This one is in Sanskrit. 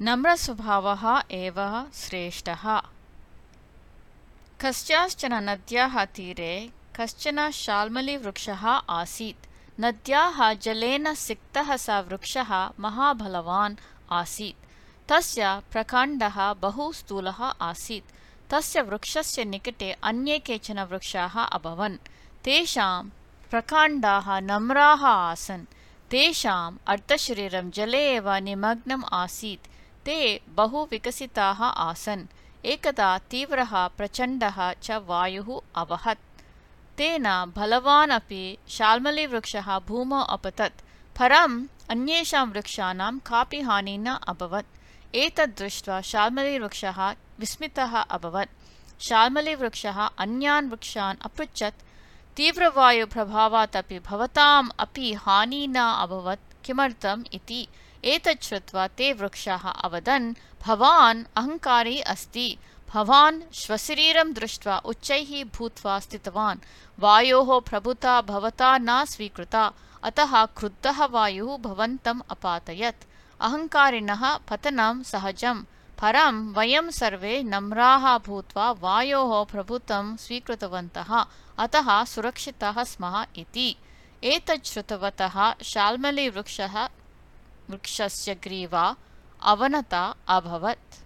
नम्रस्वभावः एव श्रेष्ठः। कस्याश्चन नद्याः तीरे कश्चन शाल्मलिवृक्षः आसीत्। नद्याः जलेन सिक्तः स वृक्षः महाबलवान् आसीत्। तस्य प्रकाण्डः बहु स्थूलः आसीत्। तस्य वृक्षस्य निकटे अन्ये केचन वृक्षाः अभवन्। तेषां प्रकाण्डाः नम्राः आसन्। तेषाम् अर्धशरीरं जले एव निमग्नम् आसीत् ते बहु विकसिताः आसन्। एकदा तीव्रः प्रचण्डः च वायुः अवहत्। तेन बलवान् अपि शाल्मलिवृक्षः भूमौ अपतत्। परम् अन्येषां वृक्षाणां कापि हानिः न अभवत्। एतद् दृष्ट्वा शाल्मलिवृक्षः विस्मितः अभवत्। शाल्मलिवृक्षः अन्यान् वृक्षान् अपृच्छत्। तीव्रवायुप्रभावात् अपि भवताम् अपि हानिः न अभवत् किमर्थम् इति एतत् श्रुत्वा ते वृक्षाः अवदन् भवान् अहङ्कारी अस्ति। भवान् स्वशरीरं दृष्ट्वा उच्चैः भूत्वा स्थितवान्। वायोः प्रभुता भवता न स्वीकृता। अतः क्रुद्धः वायुः भवन्तम् अपातयत्। अहङ्कारिणः पतनं सहजम्। परं वयं सर्वे नम्राः भूत्वा वायोः प्रभुत्वं स्वीकृतवन्तः। अतः सुरक्षिताः स्मः इति एतत् श्रुतवतः शाल्मलिवृक्षः वृक्षस्य ग्रीवा अवनता अभवत्